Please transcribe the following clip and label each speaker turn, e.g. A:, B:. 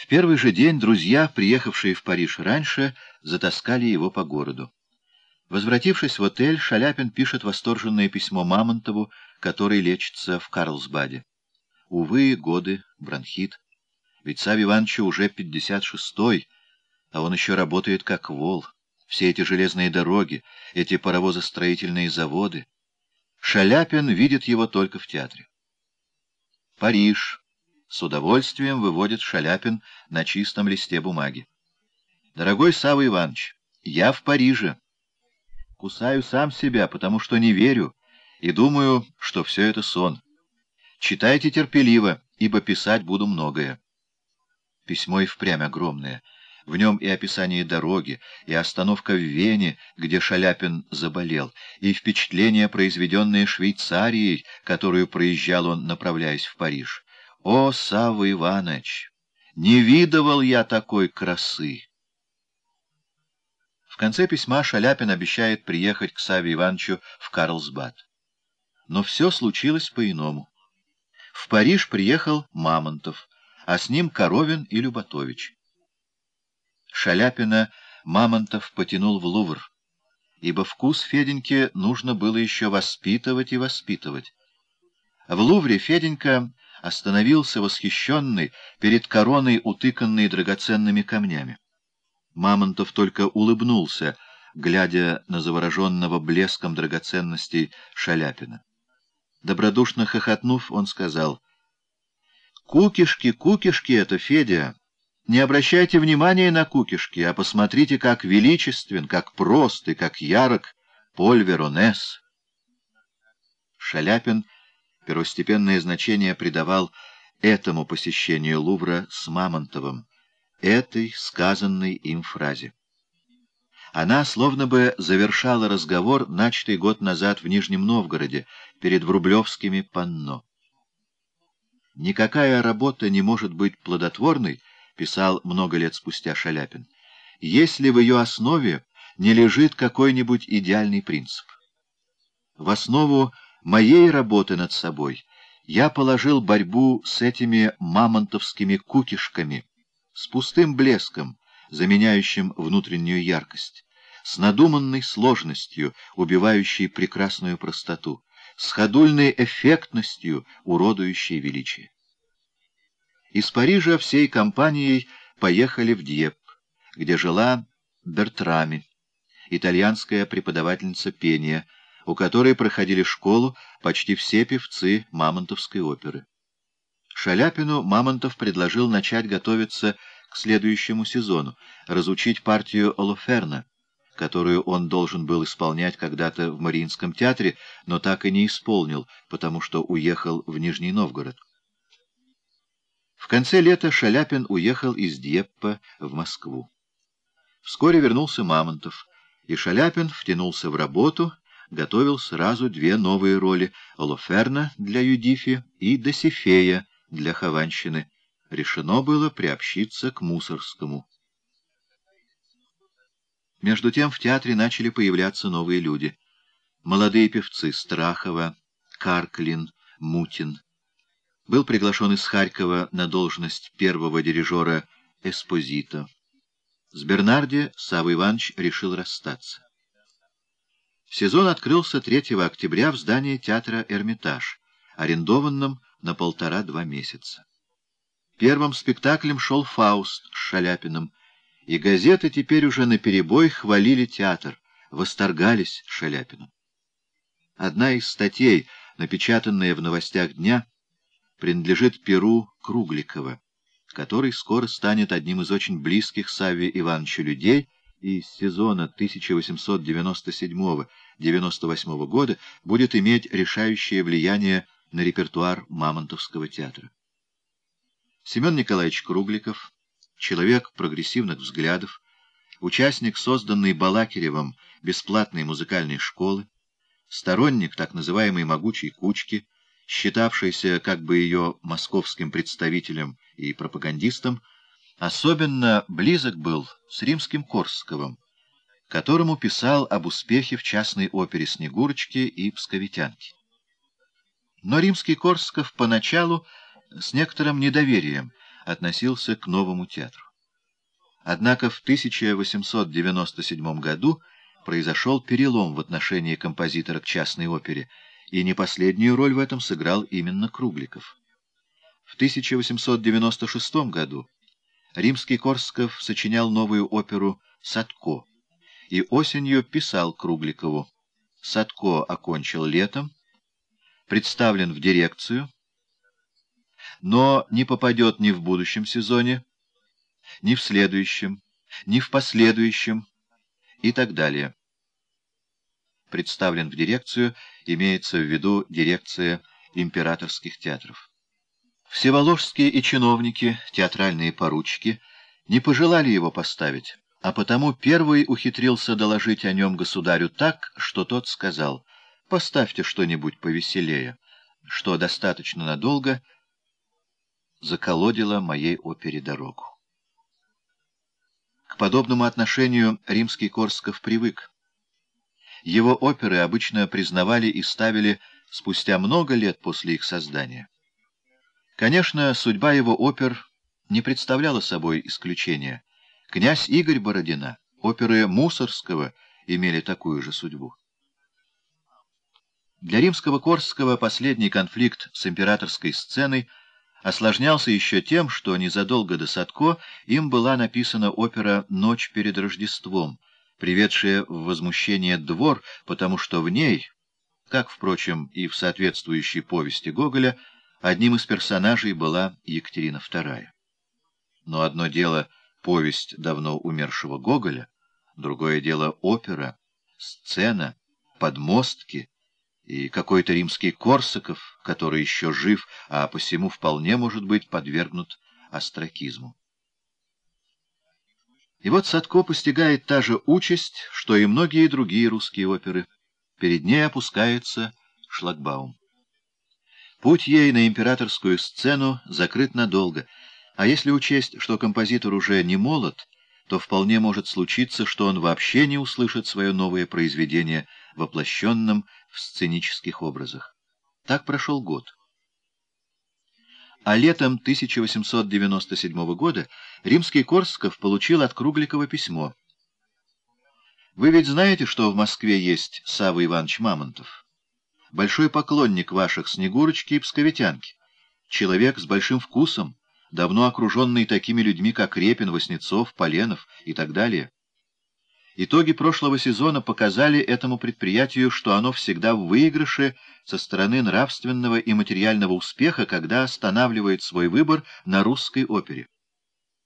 A: В первый же день друзья, приехавшие в Париж раньше, затаскали его по городу. Возвратившись в отель, Шаляпин пишет восторженное письмо Мамонтову, который лечится в Карлсбаде. Увы, годы, бронхит. Ведь Саве Ивановичу уже 56-й, а он еще работает как вол. Все эти железные дороги, эти паровозостроительные заводы. Шаляпин видит его только в театре. Париж. С удовольствием выводит Шаляпин на чистом листе бумаги. «Дорогой Савва Иванович, я в Париже. Кусаю сам себя, потому что не верю, и думаю, что все это сон. Читайте терпеливо, ибо писать буду многое». Письмо и впрямь огромное. В нем и описание дороги, и остановка в Вене, где Шаляпин заболел, и впечатление, произведенное Швейцарией, которую проезжал он, направляясь в Париж. О, Савва Иванович, не видывал я такой красы! В конце письма Шаляпин обещает приехать к Саве Ивановичу в Карлсбад. Но все случилось по-иному. В Париж приехал Мамонтов, а с ним Коровин и Люботович. Шаляпина Мамонтов потянул в Лувр, ибо вкус Феденьке нужно было еще воспитывать и воспитывать. В Лувре Феденька остановился восхищенный перед короной, утыканной драгоценными камнями. Мамонтов только улыбнулся, глядя на завороженного блеском драгоценностей Шаляпина. Добродушно хохотнув, он сказал, «Кукишки, кукишки это, Федя! Не обращайте внимания на кукишки, а посмотрите, как величествен, как прост и как ярок Поль Веронес». Шаляпин — первостепенное значение придавал этому посещению Лувра с Мамонтовым, этой сказанной им фразе. Она словно бы завершала разговор, начатый год назад в Нижнем Новгороде, перед Врублевскими панно. «Никакая работа не может быть плодотворной», — писал много лет спустя Шаляпин, «если в ее основе не лежит какой-нибудь идеальный принцип. В основу моей работы над собой я положил борьбу с этими мамонтовскими кукишками, с пустым блеском, заменяющим внутреннюю яркость, с надуманной сложностью, убивающей прекрасную простоту, с ходульной эффектностью, уродующей величие. Из Парижа всей компанией поехали в Дьеп, где жила Бертрами, итальянская преподавательница пения, у которой проходили школу почти все певцы Мамонтовской оперы. Шаляпину Мамонтов предложил начать готовиться к следующему сезону, разучить партию Олоферна, которую он должен был исполнять когда-то в Мариинском театре, но так и не исполнил, потому что уехал в Нижний Новгород. В конце лета Шаляпин уехал из Дьеппа в Москву. Вскоре вернулся Мамонтов, и Шаляпин втянулся в работу готовил сразу две новые роли — Олоферна для Юдифи и Досифея для Хованщины. Решено было приобщиться к Мусорскому. Между тем в театре начали появляться новые люди. Молодые певцы Страхова, Карклин, Мутин. Был приглашен из Харькова на должность первого дирижера Эспозито. С Бернарди Савва Иванович решил расстаться. Сезон открылся 3 октября в здании театра «Эрмитаж», арендованном на полтора-два месяца. Первым спектаклем шел «Фауст» с Шаляпиным, и газеты теперь уже наперебой хвалили театр, восторгались Шаляпиным. Одна из статей, напечатанная в новостях дня, принадлежит Перу Кругликова, который скоро станет одним из очень близких Савве Ивановичу людей — и с сезона 1897-98 года будет иметь решающее влияние на репертуар Мамонтовского театра. Семен Николаевич Кругликов, человек прогрессивных взглядов, участник созданной Балакиревым бесплатной музыкальной школы, сторонник так называемой «могучей кучки», считавшийся как бы ее московским представителем и пропагандистом, Особенно близок был с римским Корсковым, которому писал об успехе в частной опере «Снегурочки» и «Псковитянки». Но римский Корсков поначалу с некоторым недоверием относился к новому театру. Однако в 1897 году произошел перелом в отношении композитора к частной опере, и не последнюю роль в этом сыграл именно Кругликов. В 1896 году Римский-Корсков сочинял новую оперу «Садко» и осенью писал Кругликову «Садко окончил летом, представлен в дирекцию, но не попадет ни в будущем сезоне, ни в следующем, ни в последующем и так далее. Представлен в дирекцию, имеется в виду дирекция императорских театров. Всеволожские и чиновники, театральные поручики, не пожелали его поставить, а потому первый ухитрился доложить о нем государю так, что тот сказал «поставьте что-нибудь повеселее», что достаточно надолго заколодило моей опере дорогу. К подобному отношению римский Корсков привык. Его оперы обычно признавали и ставили спустя много лет после их создания. Конечно, судьба его опер не представляла собой исключения. Князь Игорь Бородина, оперы Мусорского имели такую же судьбу. Для римского Корского последний конфликт с императорской сценой – осложнялся еще тем, что незадолго до Садко им была написана опера «Ночь перед Рождеством», приведшая в возмущение двор, потому что в ней, как, впрочем, и в соответствующей повести Гоголя, одним из персонажей была Екатерина II. Но одно дело — повесть давно умершего Гоголя, другое дело — опера, сцена, подмостки — и какой-то римский Корсаков, который еще жив, а посему вполне может быть подвергнут астракизму. И вот Садко постигает та же участь, что и многие другие русские оперы. Перед ней опускается шлагбаум. Путь ей на императорскую сцену закрыт надолго, а если учесть, что композитор уже не молод, то вполне может случиться, что он вообще не услышит свое новое произведение, воплощенным в сценических образах. Так прошел год. А летом 1897 года римский Корсков получил от Кругликова письмо. «Вы ведь знаете, что в Москве есть Савва Иванович Мамонтов? Большой поклонник ваших Снегурочки и Псковитянки. Человек с большим вкусом, давно окруженный такими людьми, как Репин, Васнецов, Поленов и так далее. Итоги прошлого сезона показали этому предприятию, что оно всегда в выигрыше со стороны нравственного и материального успеха, когда останавливает свой выбор на русской опере.